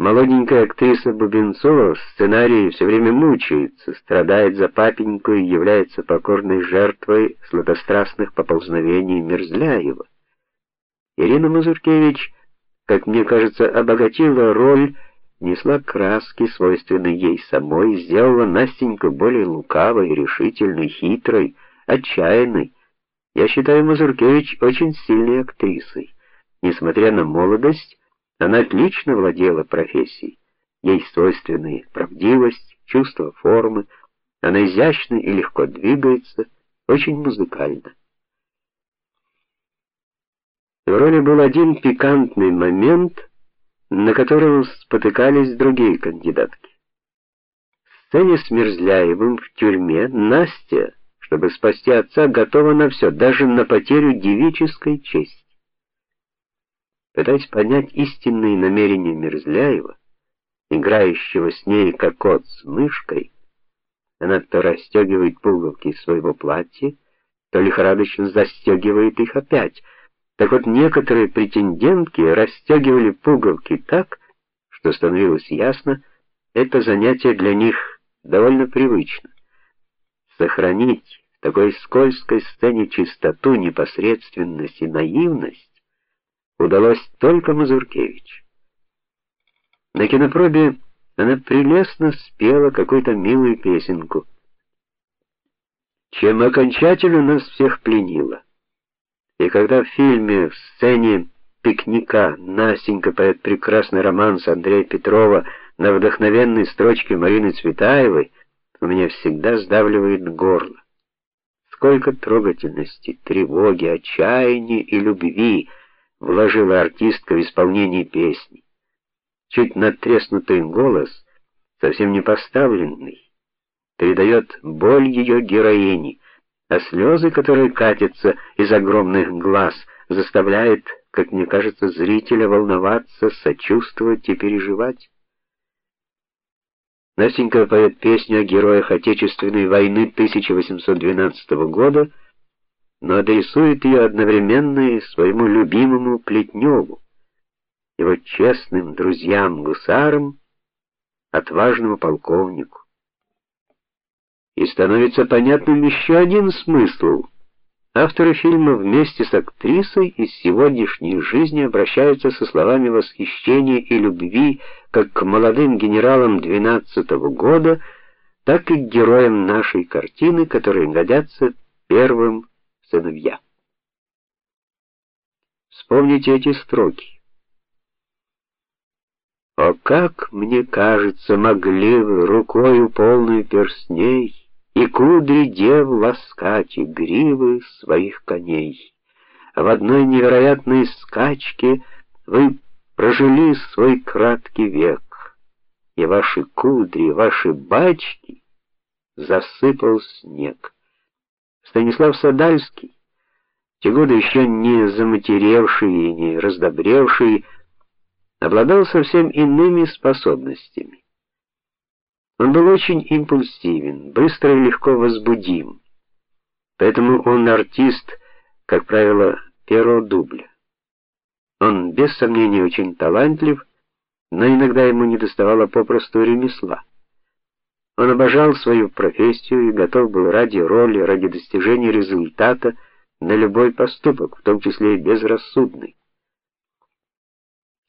Молоденькая актриса Бубенцова в сценарии все время мучается, страдает за папеньку и является покорной жертвой сладострастных поползновений Мерзляева. Ирина Мазуркевич, как мне кажется, обогатила роль, несла краски, свойственные ей самой, сделала Настеньку более лукавой, решительной, хитрой, отчаянной. Я считаю Мазуркевич очень сильной актрисой. Несмотря на молодость, она отлично владела профессией. Ей свойственны правдивость, чувство формы, она изящна и легко двигается, очень музыкальна. В роли был один пикантный момент, на котором спотыкались другие кандидатки. В сцене с Мерзляевым в тюрьме Настя, чтобы спасти отца, готова на все, даже на потерю девической чести. Пытаясь понять истинные намерения Мерзляева, играющего с ней как кот с мышкой, она то расстегивает пуговки своего платья, то лихорадочно застегивает их опять. Так вот, некоторые претендентки расстегивали пуговки так, что становилось ясно, это занятие для них довольно привычно. Сохранить в такой скользкой сцене чистоту, непосредственность и наивность удалось только Мазуркевич. На кинопробе она прелестно спела какую-то милую песенку, чем окончательно нас всех пленила. И когда в фильме в сцене пикника Настенька поет прекрасный романс Андрея Петрова на вдохновенной строчке Марины Цветаевой, у меня всегда сдавливает горло. Сколько трогательности, тревоги, отчаяния и любви вложила артистка в исполнение песни. Чуть надтреснутый голос, совсем не поставленный, передает боль ее героини, а слезы, которые катятся из огромных глаз, заставляет, как мне кажется, зрителя волноваться, сочувствовать и переживать. Настенька поет песню о героях Отечественной войны 1812 года но адресует ее одновременно и своему любимому Плетневу, его честным друзьям-гусарам, отважному полковнику. И становится понятным еще один смысл. Авторы фильма вместе с актрисой из сегодняшней жизни обращаются со словами восхищения и любви как к молодым генералам 12 -го года, так и к героям нашей картины, которые годятся первым сыновья. Вспомните эти строки. О, как, мне кажется, могли вы рукою полную перстней и кудри дев ласкать и гривы своих коней. В одной невероятной скачке вы прожили свой краткий век, и ваши кудри, ваши бачки засыпал снег. Станислав Садальский, те годы еще не заматеревший и не раздобревший, обладал совсем иными способностями. Он был очень импульсивен, быстро и легко возбудим. Поэтому он артист, как правило, первого дубля. Он без сомнения очень талантлив, но иногда ему недоставало попросту ремесла. Он обожал свою профессию и готов был ради роли, ради достижения результата на любой поступок, в том числе и безрассудный.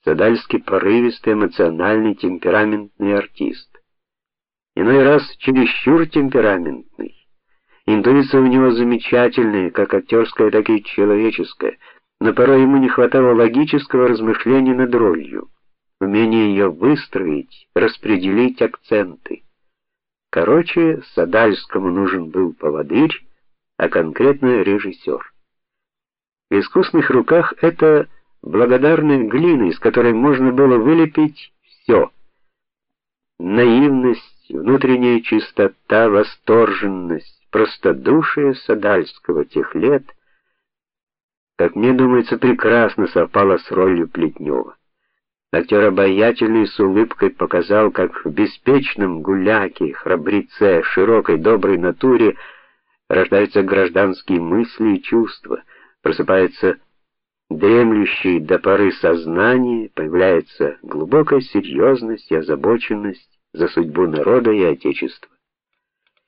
Садальский порывистый, эмоциональный, темпераментный артист. Иной раз чересчур темпераментный. Интуиция у него замечательная, как актерская, так и человеческая, но порой ему не хватало логического размышления над ролью, умения ее выстроить, распределить акценты. Короче, Садальскому нужен был поводырь, а конкретно режиссер. В искусных руках это благодарная глина, из которой можно было вылепить все. Наивность, внутренняя чистота, восторженность, простодушие Садальского тех лет, как мне думается, прекрасно совпало с ролью Плетнева. Актер обаятельный с улыбкой показал, как в беспечном гуляке, храбреце, широкой доброй натуре рождаются гражданские мысли и чувства, просыпается дремлющей до поры сознания появляется глубокая серьезность и озабоченность за судьбу народа и отечества.